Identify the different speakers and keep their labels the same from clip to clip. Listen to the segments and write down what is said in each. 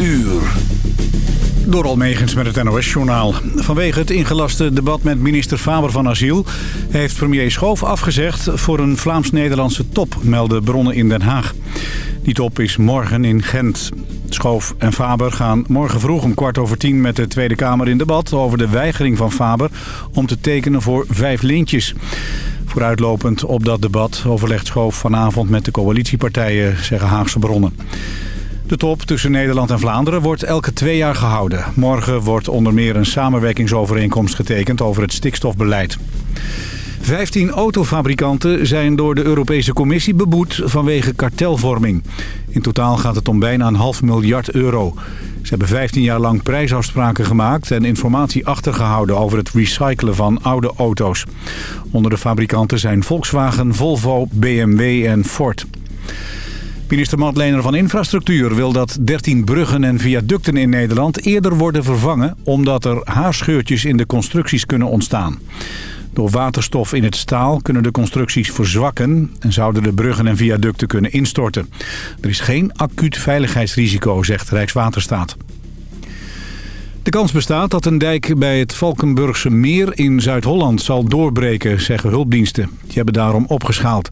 Speaker 1: uur. Door Almegens met het NOS-journaal. Vanwege het ingelaste debat met minister Faber van Asiel... heeft premier Schoof afgezegd voor een Vlaams-Nederlandse top... melden bronnen in Den Haag. Die top is morgen in Gent. Schoof en Faber gaan morgen vroeg om kwart over tien met de Tweede Kamer in debat... over de weigering van Faber om te tekenen voor vijf lintjes. Vooruitlopend op dat debat overlegt Schoof vanavond met de coalitiepartijen, zeggen Haagse bronnen. De top tussen Nederland en Vlaanderen wordt elke twee jaar gehouden. Morgen wordt onder meer een samenwerkingsovereenkomst getekend over het stikstofbeleid. 15 autofabrikanten zijn door de Europese Commissie beboet vanwege kartelvorming. In totaal gaat het om bijna een half miljard euro. Ze hebben 15 jaar lang prijsafspraken gemaakt en informatie achtergehouden over het recyclen van oude auto's. Onder de fabrikanten zijn Volkswagen, Volvo, BMW en Ford. Minister Madlener van Infrastructuur wil dat 13 bruggen en viaducten in Nederland eerder worden vervangen... omdat er haarscheurtjes in de constructies kunnen ontstaan. Door waterstof in het staal kunnen de constructies verzwakken... en zouden de bruggen en viaducten kunnen instorten. Er is geen acuut veiligheidsrisico, zegt Rijkswaterstaat. De kans bestaat dat een dijk bij het Valkenburgse meer in Zuid-Holland zal doorbreken, zeggen hulpdiensten. Die hebben daarom opgeschaald.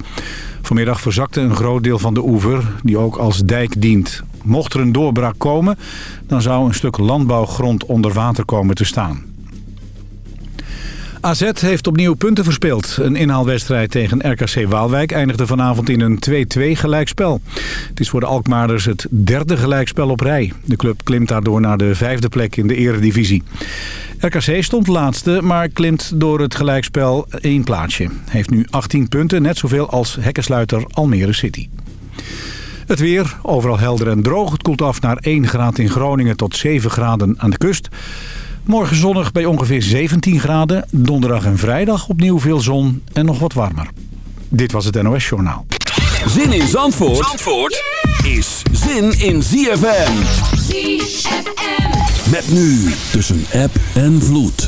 Speaker 1: Vanmiddag verzakte een groot deel van de oever, die ook als dijk dient. Mocht er een doorbraak komen, dan zou een stuk landbouwgrond onder water komen te staan. AZ heeft opnieuw punten verspeeld. Een inhaalwedstrijd tegen RKC Waalwijk eindigde vanavond in een 2-2 gelijkspel. Het is voor de Alkmaarders het derde gelijkspel op rij. De club klimt daardoor naar de vijfde plek in de eredivisie. RKC stond laatste, maar klimt door het gelijkspel één plaatsje. Heeft nu 18 punten, net zoveel als hekkensluiter Almere City. Het weer, overal helder en droog. Het koelt af naar 1 graad in Groningen tot 7 graden aan de kust. Morgen zonnig bij ongeveer 17 graden. Donderdag en vrijdag opnieuw veel zon en nog wat warmer. Dit was het NOS Journaal.
Speaker 2: Zin in Zandvoort, Zandvoort is zin in ZFM. ZFM. Met nu tussen app en vloed.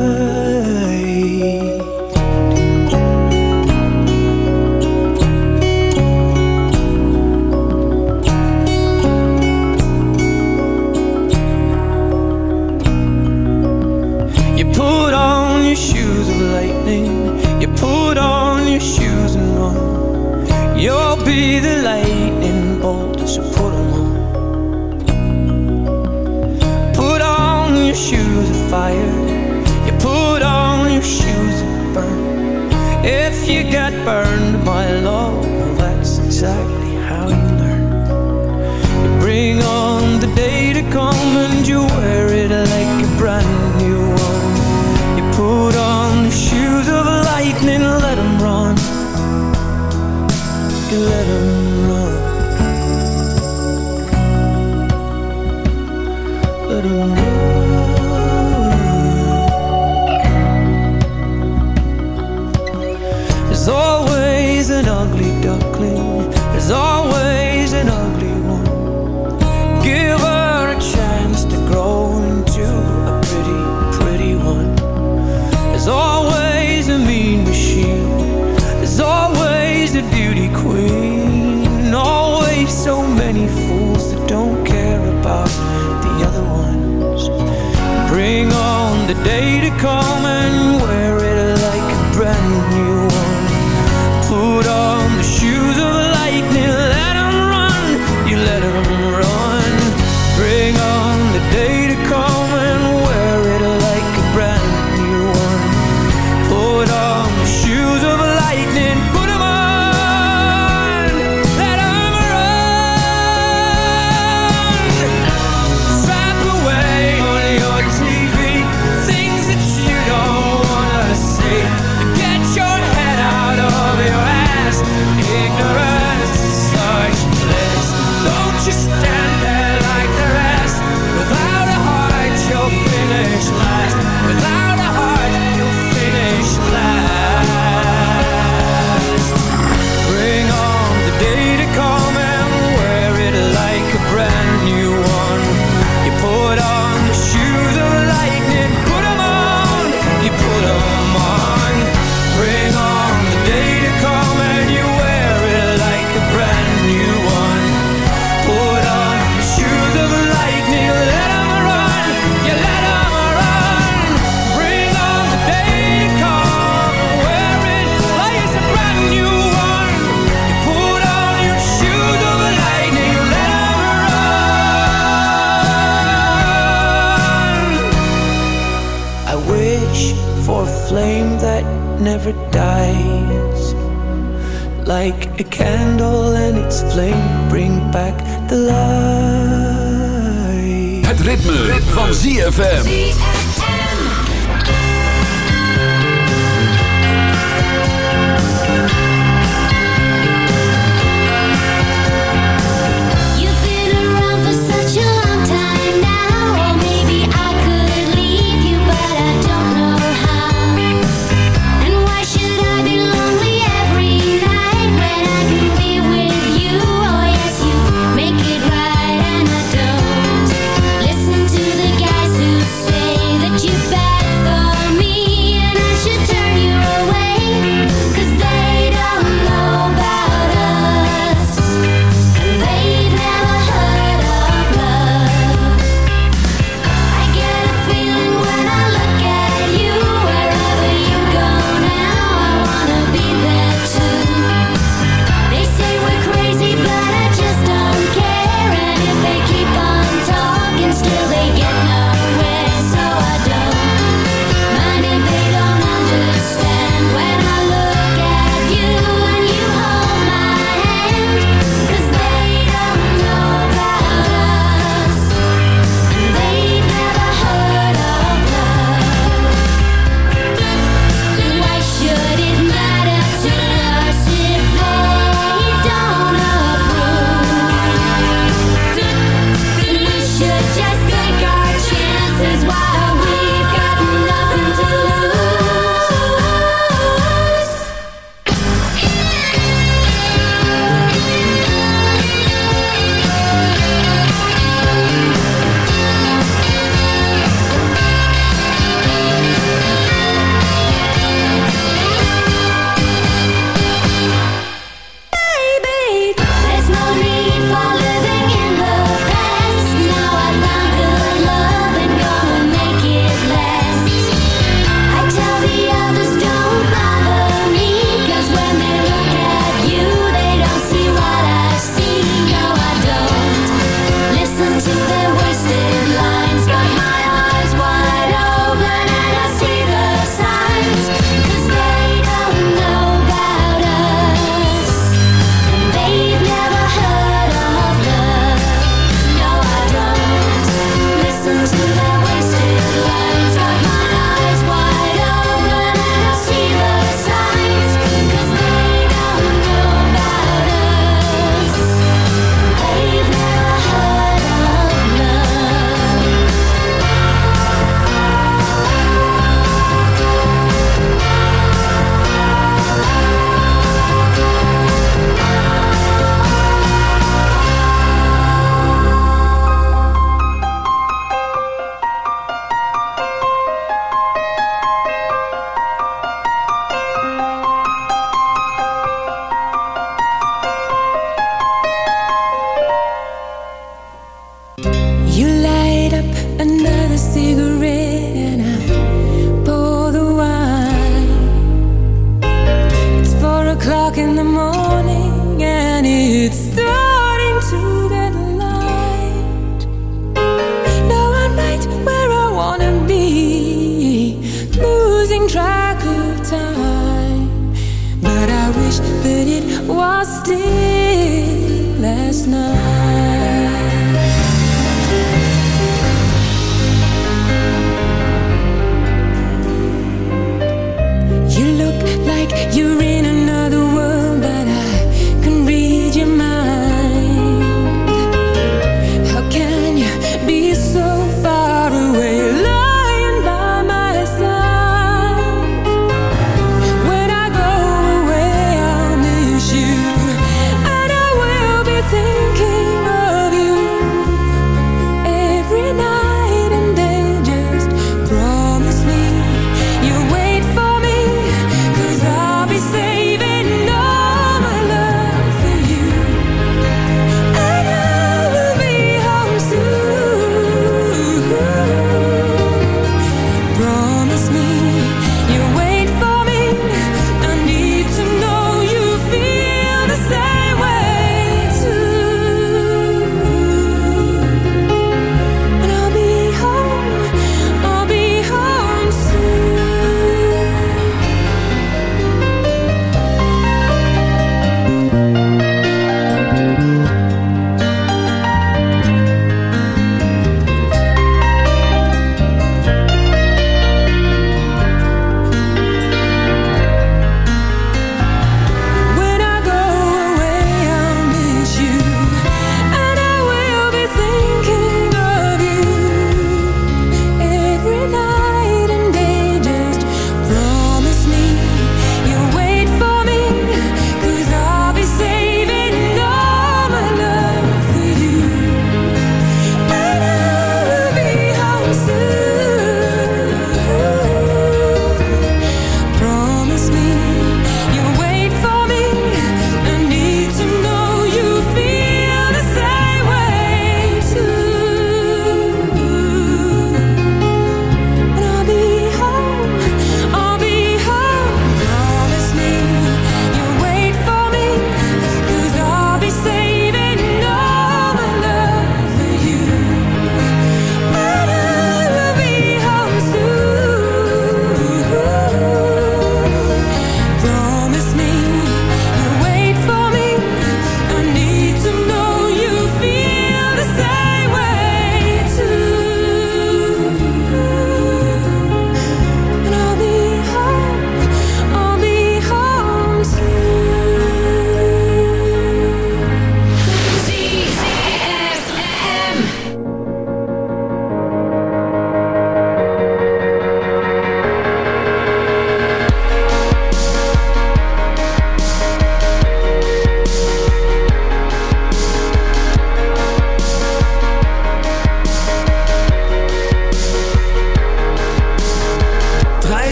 Speaker 3: you
Speaker 4: got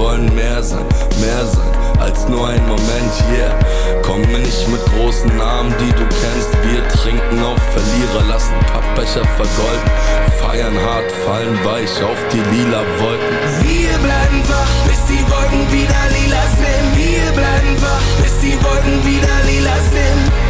Speaker 4: wollen
Speaker 5: mehr sein, mehr sein als nur ein Moment, yeah. Komm mir nicht mit großen Namen, die du kennst. Wir trinken auf Verlierer, lassen Pappbecher vergolden. Feiern hart, fallen weich auf die lila Wolken.
Speaker 4: Wir bleiben wach, bis die Wolken wieder lila sind. Wir bleiben wach, bis die Wolken wieder lila sind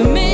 Speaker 6: Ich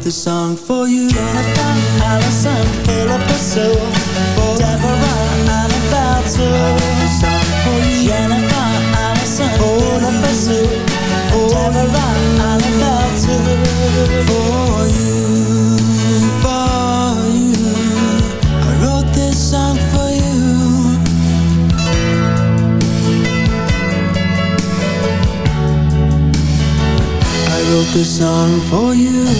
Speaker 7: wrote this song for you. Jennifer Allison, Philip Sue, For Deborah, I'm about to. I wrote this song for you. Jennifer Allison, Philip Sue, For Deborah, I'm about to. For you, for you. I wrote this song for you. I
Speaker 8: wrote this song for you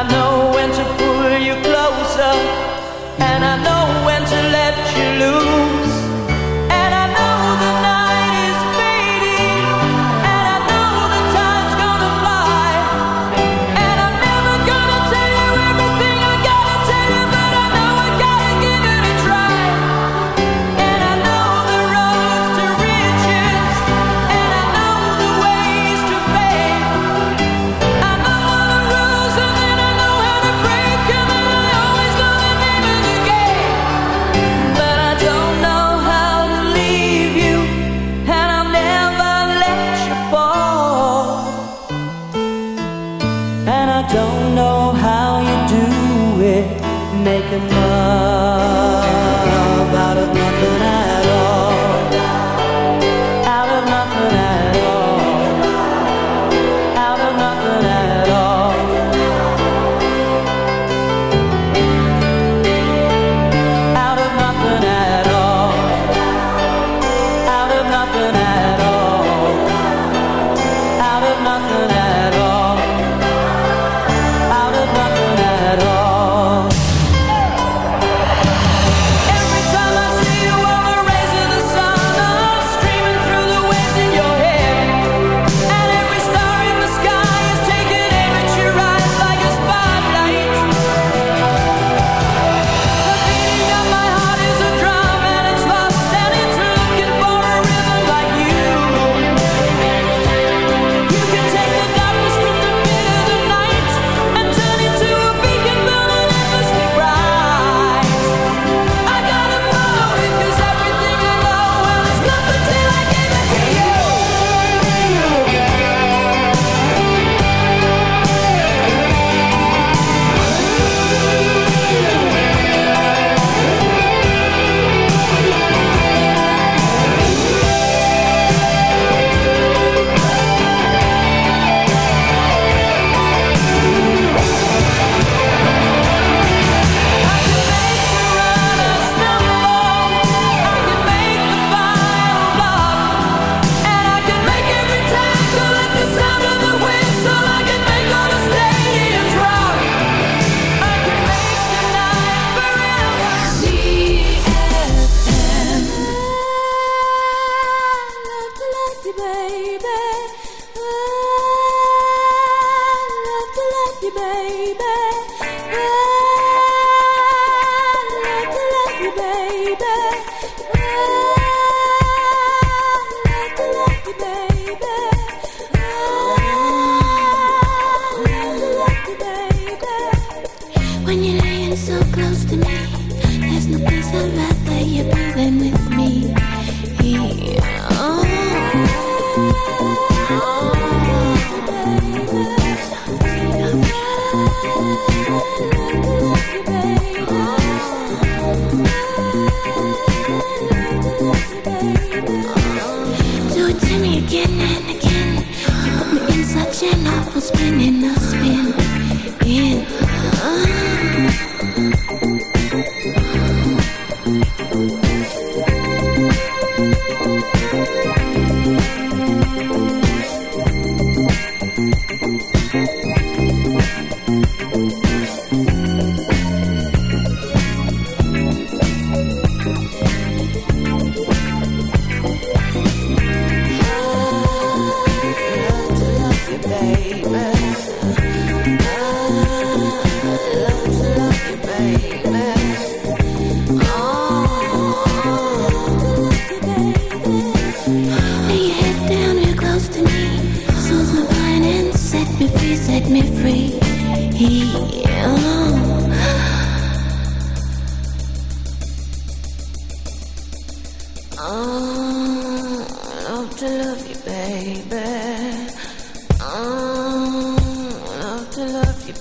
Speaker 8: I know make
Speaker 9: a love.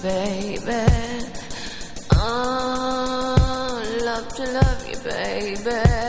Speaker 6: Baby. Oh, love to love you, baby.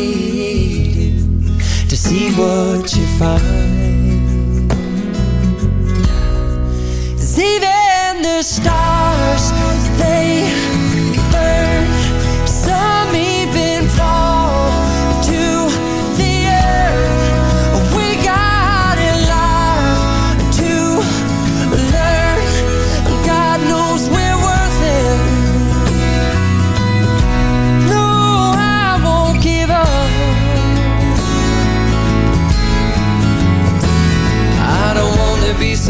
Speaker 10: see what you find. even the stars, they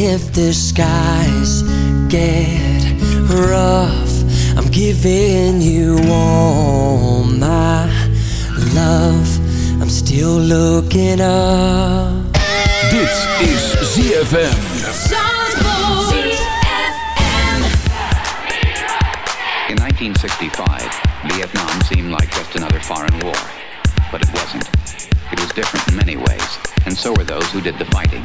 Speaker 10: If the skies get rough, I'm giving you all my love. I'm still looking up.
Speaker 2: Dit is ZFM.
Speaker 11: In 1965, Vietnam seemed like just another foreign war. But it wasn't. It was different in many ways, and so were those who did the fighting.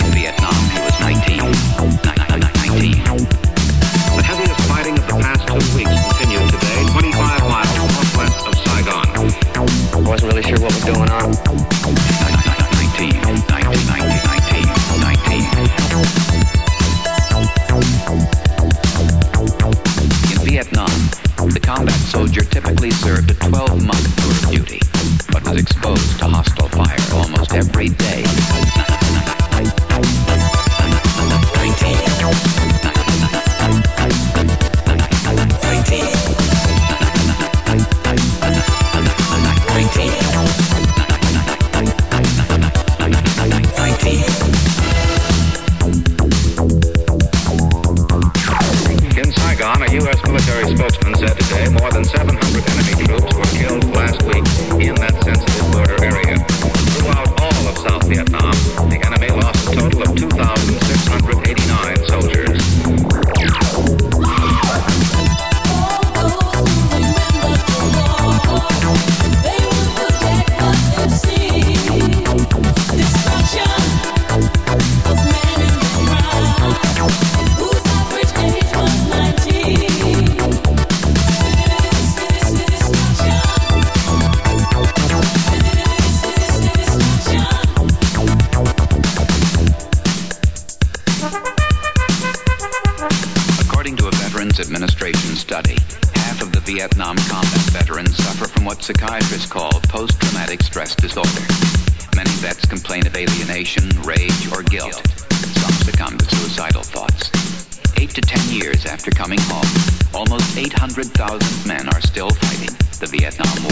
Speaker 11: Years after coming home, almost 800,000 men are still fighting the Vietnam War.